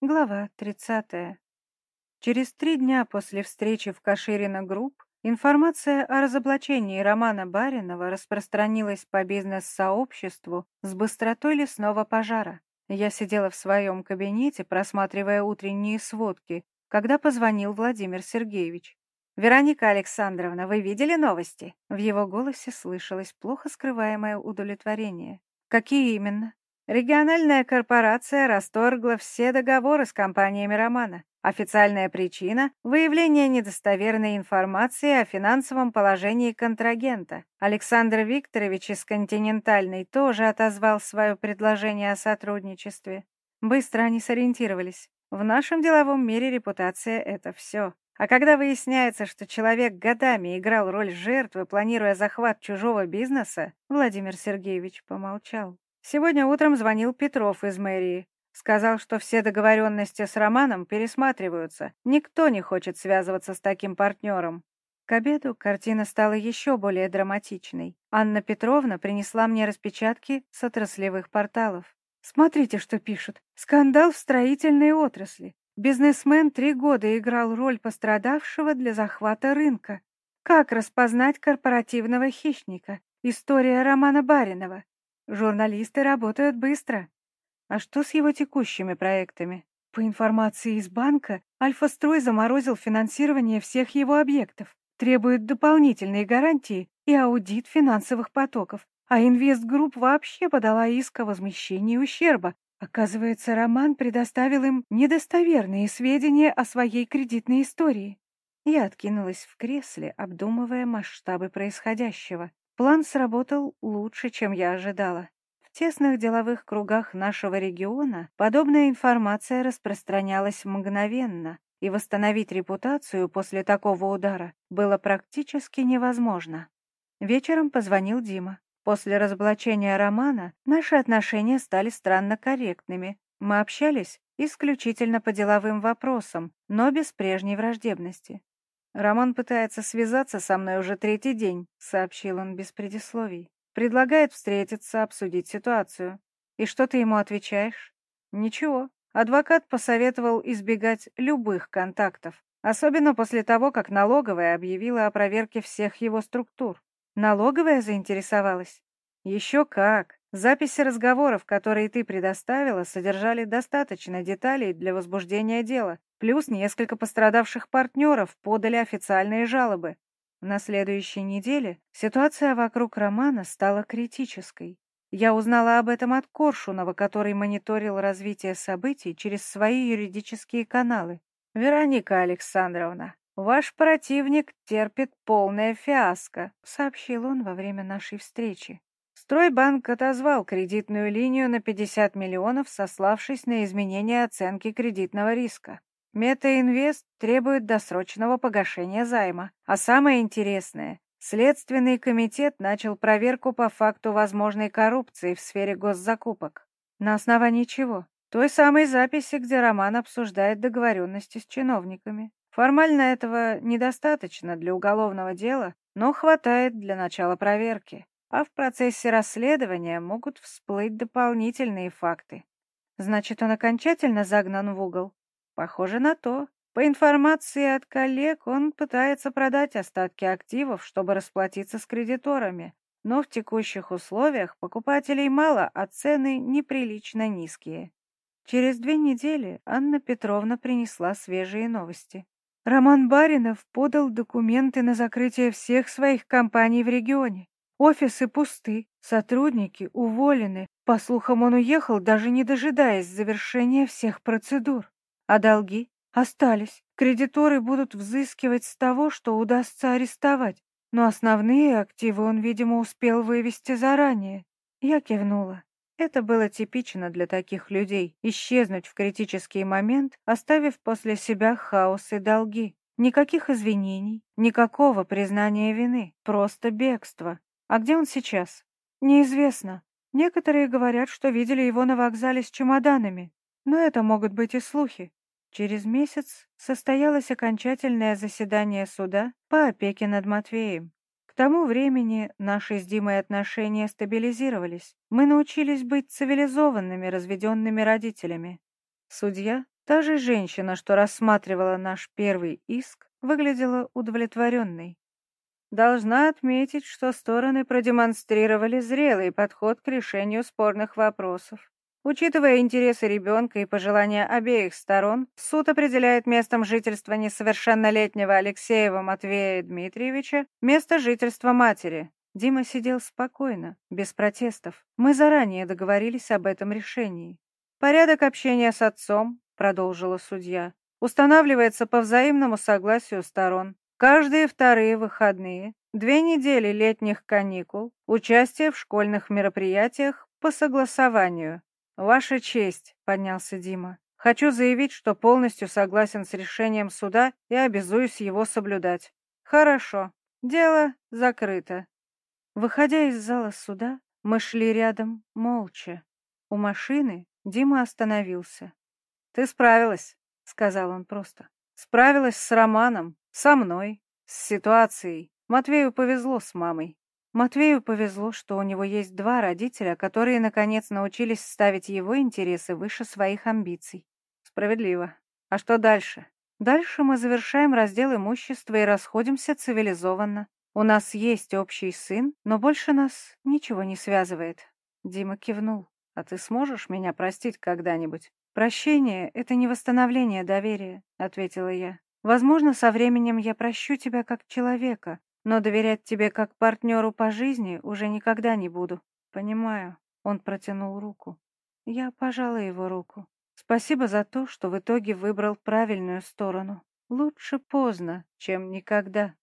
Глава 30. Через три дня после встречи в Каширина Групп информация о разоблачении Романа Баринова распространилась по бизнес-сообществу с быстротой лесного пожара. Я сидела в своем кабинете, просматривая утренние сводки, когда позвонил Владимир Сергеевич. «Вероника Александровна, вы видели новости?» В его голосе слышалось плохо скрываемое удовлетворение. «Какие именно?» Региональная корпорация расторгла все договоры с компаниями Романа. Официальная причина – выявление недостоверной информации о финансовом положении контрагента. Александр Викторович из «Континентальной» тоже отозвал свое предложение о сотрудничестве. Быстро они сориентировались. В нашем деловом мире репутация – это все. А когда выясняется, что человек годами играл роль жертвы, планируя захват чужого бизнеса, Владимир Сергеевич помолчал. Сегодня утром звонил Петров из мэрии. Сказал, что все договоренности с Романом пересматриваются. Никто не хочет связываться с таким партнером. К обеду картина стала еще более драматичной. Анна Петровна принесла мне распечатки с отраслевых порталов. Смотрите, что пишут. Скандал в строительной отрасли. Бизнесмен три года играл роль пострадавшего для захвата рынка. Как распознать корпоративного хищника? История Романа Баринова. Журналисты работают быстро. А что с его текущими проектами? По информации из банка, Альфа-Строй заморозил финансирование всех его объектов, требует дополнительные гарантии и аудит финансовых потоков. А Инвестгрупп вообще подала иск о возмещении ущерба. Оказывается, Роман предоставил им недостоверные сведения о своей кредитной истории. Я откинулась в кресле, обдумывая масштабы происходящего. План сработал лучше, чем я ожидала. В тесных деловых кругах нашего региона подобная информация распространялась мгновенно, и восстановить репутацию после такого удара было практически невозможно. Вечером позвонил Дима. После разоблачения романа наши отношения стали странно корректными. Мы общались исключительно по деловым вопросам, но без прежней враждебности. «Роман пытается связаться со мной уже третий день», — сообщил он без предисловий. «Предлагает встретиться, обсудить ситуацию. И что ты ему отвечаешь?» «Ничего. Адвокат посоветовал избегать любых контактов, особенно после того, как налоговая объявила о проверке всех его структур. Налоговая заинтересовалась? Еще как. Записи разговоров, которые ты предоставила, содержали достаточно деталей для возбуждения дела, плюс несколько пострадавших партнеров подали официальные жалобы. На следующей неделе ситуация вокруг Романа стала критической. Я узнала об этом от Коршунова, который мониторил развитие событий через свои юридические каналы. «Вероника Александровна, ваш противник терпит полное фиаско», — сообщил он во время нашей встречи. Стройбанк отозвал кредитную линию на 50 миллионов, сославшись на изменение оценки кредитного риска. Метаинвест требует досрочного погашения займа. А самое интересное, Следственный комитет начал проверку по факту возможной коррупции в сфере госзакупок. На основании чего? Той самой записи, где Роман обсуждает договоренности с чиновниками. Формально этого недостаточно для уголовного дела, но хватает для начала проверки а в процессе расследования могут всплыть дополнительные факты. Значит, он окончательно загнан в угол? Похоже на то. По информации от коллег, он пытается продать остатки активов, чтобы расплатиться с кредиторами. Но в текущих условиях покупателей мало, а цены неприлично низкие. Через две недели Анна Петровна принесла свежие новости. Роман Баринов подал документы на закрытие всех своих компаний в регионе. Офисы пусты, сотрудники уволены. По слухам, он уехал, даже не дожидаясь завершения всех процедур. А долги остались. Кредиторы будут взыскивать с того, что удастся арестовать. Но основные активы он, видимо, успел вывести заранее. Я кивнула. Это было типично для таких людей — исчезнуть в критический момент, оставив после себя хаос и долги. Никаких извинений, никакого признания вины, просто бегство. А где он сейчас? Неизвестно. Некоторые говорят, что видели его на вокзале с чемоданами, но это могут быть и слухи. Через месяц состоялось окончательное заседание суда по опеке над Матвеем. К тому времени наши с Димой отношения стабилизировались. Мы научились быть цивилизованными разведенными родителями. Судья Та же женщина, что рассматривала наш первый иск, выглядела удовлетворенной. Должна отметить, что стороны продемонстрировали зрелый подход к решению спорных вопросов. Учитывая интересы ребенка и пожелания обеих сторон, суд определяет местом жительства несовершеннолетнего Алексеева Матвея Дмитриевича место жительства матери. Дима сидел спокойно, без протестов. Мы заранее договорились об этом решении. Порядок общения с отцом, продолжила судья, устанавливается по взаимному согласию сторон. Каждые вторые выходные, две недели летних каникул, участие в школьных мероприятиях по согласованию. «Ваша честь», — поднялся Дима. «Хочу заявить, что полностью согласен с решением суда и обязуюсь его соблюдать». «Хорошо. Дело закрыто». Выходя из зала суда, мы шли рядом молча. У машины Дима остановился. «Ты справилась», — сказал он просто. «Справилась с Романом, со мной, с ситуацией. Матвею повезло с мамой. Матвею повезло, что у него есть два родителя, которые, наконец, научились ставить его интересы выше своих амбиций. Справедливо. А что дальше? Дальше мы завершаем раздел имущества и расходимся цивилизованно. У нас есть общий сын, но больше нас ничего не связывает. Дима кивнул. А ты сможешь меня простить когда-нибудь? Прощение — это не восстановление доверия, ответила я. Возможно, со временем я прощу тебя как человека, но доверять тебе как партнеру по жизни уже никогда не буду. Понимаю. Он протянул руку. Я пожала его руку. Спасибо за то, что в итоге выбрал правильную сторону. Лучше поздно, чем никогда.